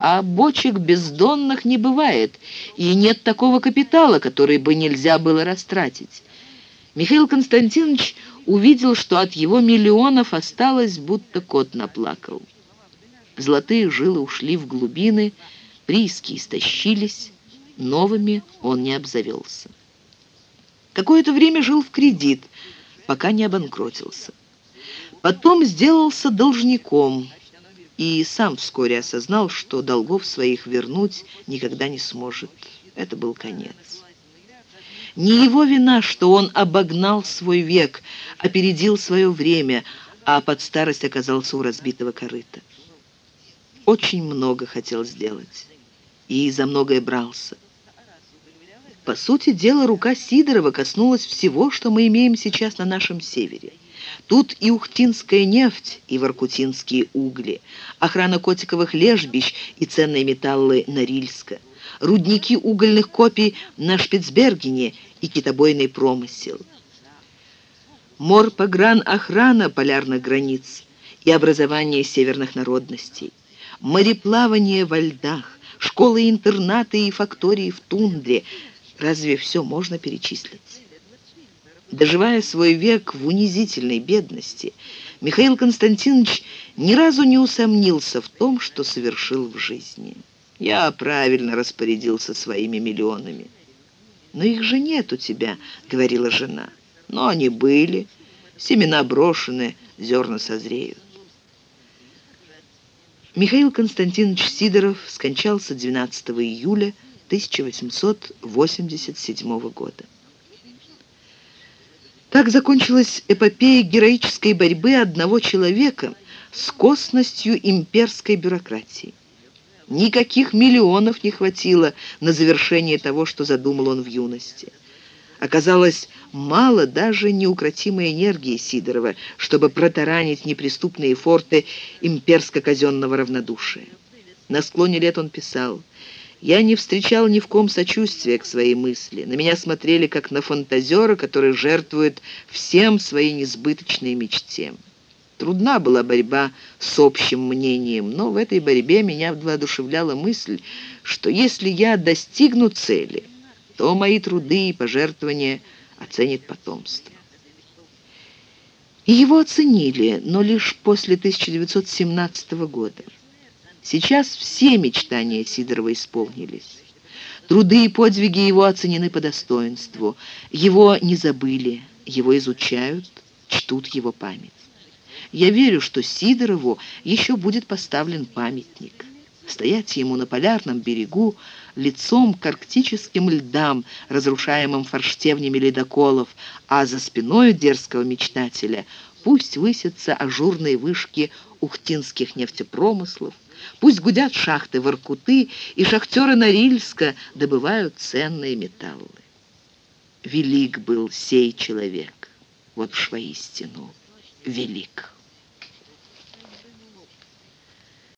А бочек бездонных не бывает, и нет такого капитала, который бы нельзя было растратить. Михаил Константинович увидел, что от его миллионов осталось, будто кот наплакал. Золотые жилы ушли в глубины, прииски истощились, новыми он не обзавелся. Какое-то время жил в кредит, пока не обанкротился. Потом сделался должником и сам вскоре осознал, что долгов своих вернуть никогда не сможет. Это был конец. Не его вина, что он обогнал свой век, опередил свое время, а под старость оказался у разбитого корыта. Очень много хотел сделать и за многое брался. По сути дела, рука Сидорова коснулась всего, что мы имеем сейчас на нашем севере. Тут и ухтинская нефть, и воркутинские угли, охрана котиковых лежбищ и ценные металлы Норильска, рудники угольных копий на Шпицбергене и китобойный промысел. Морпогран охрана полярных границ и образование северных народностей, мореплавание во льдах, школы-интернаты и фактории в тундре. Разве все можно перечислить? Доживая свой век в унизительной бедности, Михаил Константинович ни разу не усомнился в том, что совершил в жизни. Я правильно распорядился своими миллионами. «Но их же нет у тебя», — говорила жена. «Но они были. Семена брошены, зерна созреют». Михаил Константинович Сидоров скончался 12 июля 1887 года. Так закончилась эпопея героической борьбы одного человека с косностью имперской бюрократии. Никаких миллионов не хватило на завершение того, что задумал он в юности. Оказалось, мало даже неукротимой энергии Сидорова, чтобы протаранить неприступные форты имперско-казенного равнодушия. На склоне лет он писал я не встречал ни в ком сочувствия к своей мысли. На меня смотрели как на фантазера, который жертвует всем своей несбыточной мечте. Трудна была борьба с общим мнением, но в этой борьбе меня воодушевляла мысль, что если я достигну цели, то мои труды и пожертвования оценит потомство. Его оценили, но лишь после 1917 года. Сейчас все мечтания Сидорова исполнились. Труды и подвиги его оценены по достоинству. Его не забыли, его изучают, чтут его память. Я верю, что Сидорову еще будет поставлен памятник. Стоять ему на полярном берегу, лицом к арктическим льдам, разрушаемым форштевнями ледоколов, а за спиной дерзкого мечтателя пусть высятся ажурные вышки ухтинских нефтепромыслов, Пусть гудят шахты Воркуты, и шахтеры Норильска добывают ценные металлы. Велик был сей человек, вот уж воистину велик.